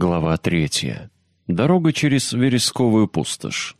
Глава третья. Дорога через вересковую пустошь.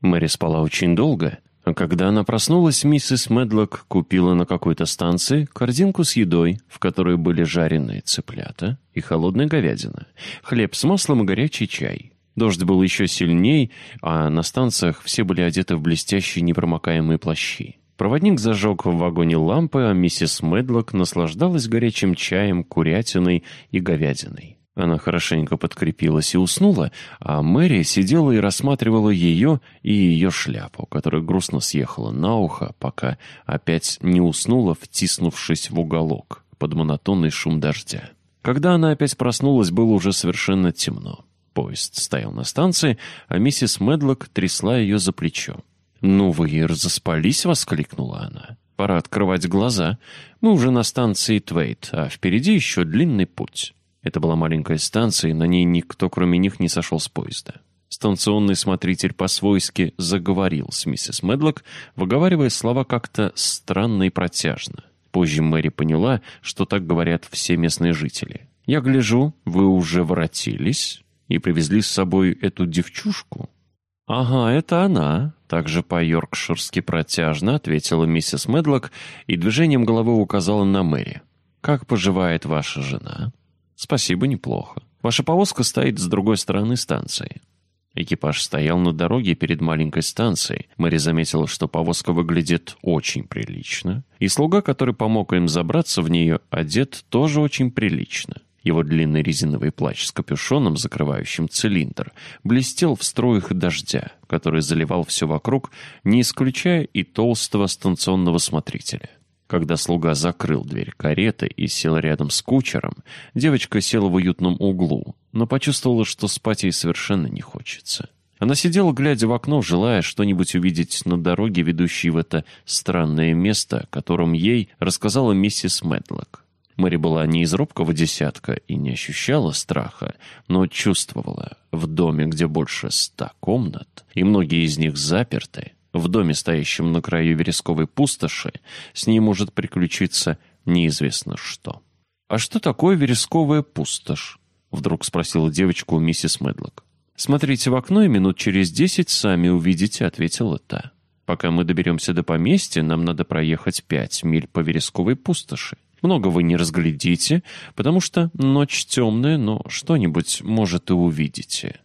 Мэри спала очень долго, а когда она проснулась, миссис Медлок купила на какой-то станции корзинку с едой, в которой были жареные цыплята и холодная говядина, хлеб с маслом и горячий чай. Дождь был еще сильней, а на станциях все были одеты в блестящие непромокаемые плащи. Проводник зажег в вагоне лампы, а миссис Медлок наслаждалась горячим чаем, курятиной и говядиной. Она хорошенько подкрепилась и уснула, а Мэри сидела и рассматривала ее и ее шляпу, которая грустно съехала на ухо, пока опять не уснула, втиснувшись в уголок под монотонный шум дождя. Когда она опять проснулась, было уже совершенно темно. Поезд стоял на станции, а миссис Медлок трясла ее за плечо. «Ну вы и разоспались!» — воскликнула она. «Пора открывать глаза. Мы уже на станции Твейт, а впереди еще длинный путь». Это была маленькая станция, и на ней никто, кроме них, не сошел с поезда. Станционный смотритель по-свойски заговорил с миссис Медлок, выговаривая слова как-то странно и протяжно. Позже Мэри поняла, что так говорят все местные жители. «Я гляжу, вы уже воротились и привезли с собой эту девчушку?» «Ага, это она», — также по-йоркширски протяжно ответила миссис Медлок и движением головы указала на Мэри. «Как поживает ваша жена?» «Спасибо, неплохо. Ваша повозка стоит с другой стороны станции». Экипаж стоял на дороге перед маленькой станцией. Мэри заметила, что повозка выглядит очень прилично. И слуга, который помог им забраться в нее, одет тоже очень прилично. Его длинный резиновый плащ с капюшоном, закрывающим цилиндр, блестел в струях дождя, который заливал все вокруг, не исключая и толстого станционного смотрителя. Когда слуга закрыл дверь кареты и сел рядом с кучером, девочка села в уютном углу, но почувствовала, что спать ей совершенно не хочется. Она сидела, глядя в окно, желая что-нибудь увидеть на дороге, ведущей в это странное место, о котором ей рассказала миссис Медлок. Мэри была не из робкого десятка и не ощущала страха, но чувствовала, в доме, где больше ста комнат, и многие из них заперты, в доме, стоящем на краю вересковой пустоши, с ней может приключиться неизвестно что. «А что такое вересковая пустошь?» — вдруг спросила девочка у миссис Медлок. «Смотрите в окно, и минут через десять сами увидите», — ответила та. «Пока мы доберемся до поместья, нам надо проехать пять миль по вересковой пустоши. Много вы не разглядите, потому что ночь темная, но что-нибудь, может, и увидите».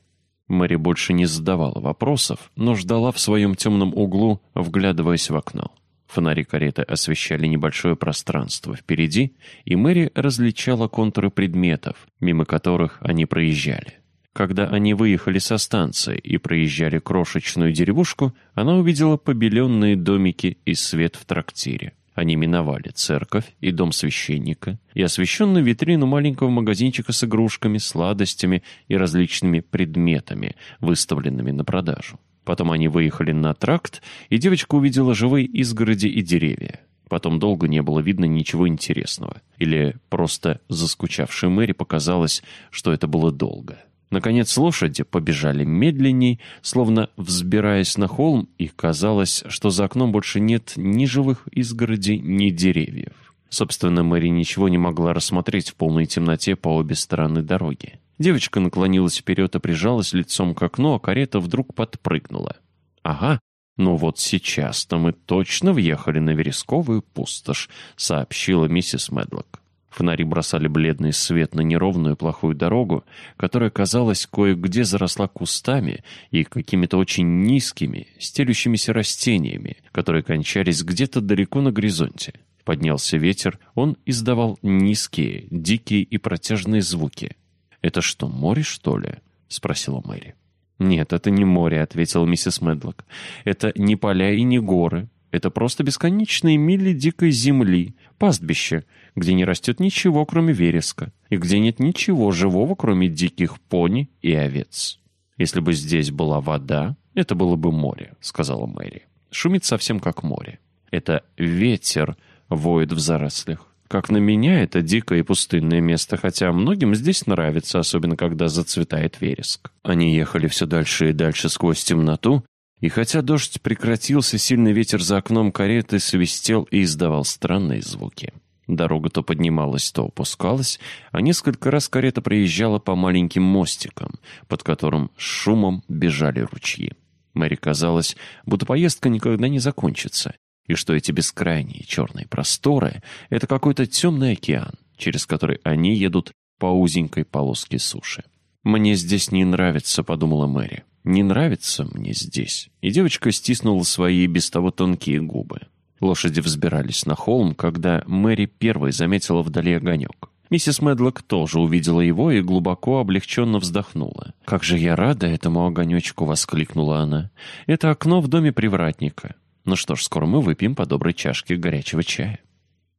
Мэри больше не задавала вопросов, но ждала в своем темном углу, вглядываясь в окно. Фонари кареты освещали небольшое пространство впереди, и Мэри различала контуры предметов, мимо которых они проезжали. Когда они выехали со станции и проезжали крошечную деревушку, она увидела побеленные домики и свет в трактире. Они миновали церковь и дом священника и освещенную витрину маленького магазинчика с игрушками, сладостями и различными предметами, выставленными на продажу. Потом они выехали на тракт, и девочка увидела живые изгороди и деревья. Потом долго не было видно ничего интересного. Или просто заскучавшей Мэри показалось, что это было долго. Наконец лошади побежали медленней, словно взбираясь на холм, и казалось, что за окном больше нет ни живых изгородей, ни деревьев. Собственно, Мэри ничего не могла рассмотреть в полной темноте по обе стороны дороги. Девочка наклонилась вперед и прижалась лицом к окну, а карета вдруг подпрыгнула. «Ага, ну вот сейчас-то мы точно въехали на вересковую пустошь», — сообщила миссис Медлок. Фонари бросали бледный свет на неровную плохую дорогу, которая, казалось, кое-где заросла кустами и какими-то очень низкими, стелющимися растениями, которые кончались где-то далеко на горизонте. Поднялся ветер, он издавал низкие, дикие и протяжные звуки. «Это что, море, что ли?» — спросила Мэри. «Нет, это не море», — ответила миссис Медлок. «Это не поля и не горы. Это просто бесконечные мили дикой земли, пастбище, где не растет ничего, кроме вереска, и где нет ничего живого, кроме диких пони и овец. Если бы здесь была вода, это было бы море, сказала Мэри. Шумит совсем как море. Это ветер воет в зарослях. Как на меня, это дикое и пустынное место, хотя многим здесь нравится, особенно когда зацветает вереск. Они ехали все дальше и дальше сквозь темноту, и хотя дождь прекратился, сильный ветер за окном кареты свистел и издавал странные звуки. Дорога то поднималась, то опускалась, а несколько раз карета проезжала по маленьким мостикам, под которым шумом бежали ручьи. Мэри казалось, будто поездка никогда не закончится, и что эти бескрайние черные просторы — это какой-то темный океан, через который они едут по узенькой полоске суши. «Мне здесь не нравится», — подумала Мэри. «Не нравится мне здесь». И девочка стиснула свои без того тонкие губы. Лошади взбирались на холм, когда Мэри первой заметила вдали огонек. Миссис Медлок тоже увидела его и глубоко облегченно вздохнула. «Как же я рада этому огонечку!» — воскликнула она. «Это окно в доме привратника. Ну что ж, скоро мы выпьем по доброй чашке горячего чая».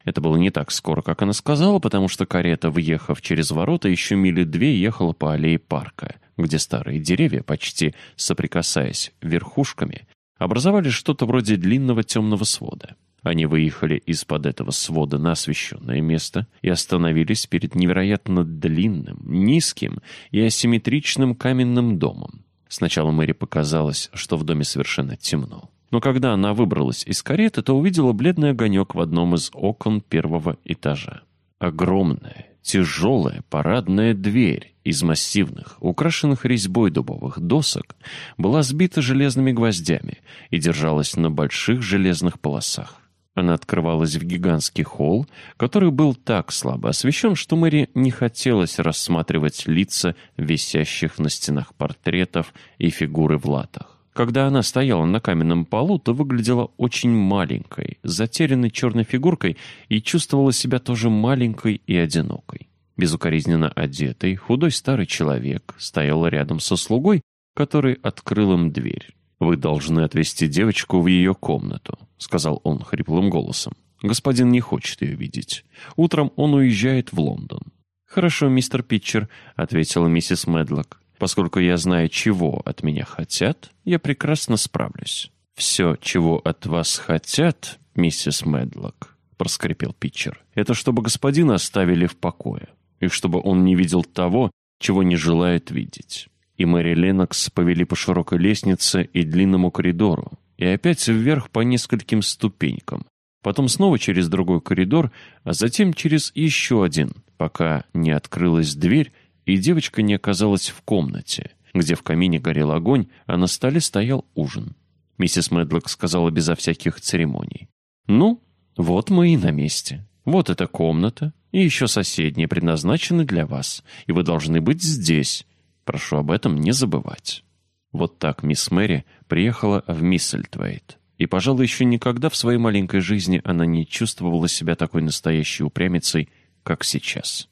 Это было не так скоро, как она сказала, потому что карета, въехав через ворота, еще мили две ехала по аллее парка, где старые деревья, почти соприкасаясь верхушками, образовали что-то вроде длинного темного свода. Они выехали из-под этого свода на освещенное место и остановились перед невероятно длинным, низким и асимметричным каменным домом. Сначала Мэри показалось, что в доме совершенно темно. Но когда она выбралась из кареты, то увидела бледный огонек в одном из окон первого этажа. Огромная, тяжелая парадная дверь из массивных, украшенных резьбой дубовых досок была сбита железными гвоздями и держалась на больших железных полосах. Она открывалась в гигантский холл, который был так слабо освещен, что Мэри не хотелось рассматривать лица висящих на стенах портретов и фигуры в латах. Когда она стояла на каменном полу, то выглядела очень маленькой, затерянной черной фигуркой и чувствовала себя тоже маленькой и одинокой. Безукоризненно одетый, худой старый человек стоял рядом со слугой, который открыл им дверь. «Вы должны отвезти девочку в ее комнату», — сказал он хриплым голосом. «Господин не хочет ее видеть. Утром он уезжает в Лондон». «Хорошо, мистер Питчер», — ответила миссис Медлок. Поскольку я знаю, чего от меня хотят, я прекрасно справлюсь. «Все, чего от вас хотят, миссис Медлок», — проскрипел Питчер, «это чтобы господина оставили в покое, и чтобы он не видел того, чего не желает видеть». И Мэри Леннокс повели по широкой лестнице и длинному коридору, и опять вверх по нескольким ступенькам, потом снова через другой коридор, а затем через еще один, пока не открылась дверь, и девочка не оказалась в комнате, где в камине горел огонь, а на столе стоял ужин. Миссис Медлок сказала безо всяких церемоний. «Ну, вот мы и на месте. Вот эта комната, и еще соседние предназначены для вас, и вы должны быть здесь. Прошу об этом не забывать». Вот так мисс Мэри приехала в Миссельтвейт. И, пожалуй, еще никогда в своей маленькой жизни она не чувствовала себя такой настоящей упрямицей, как сейчас.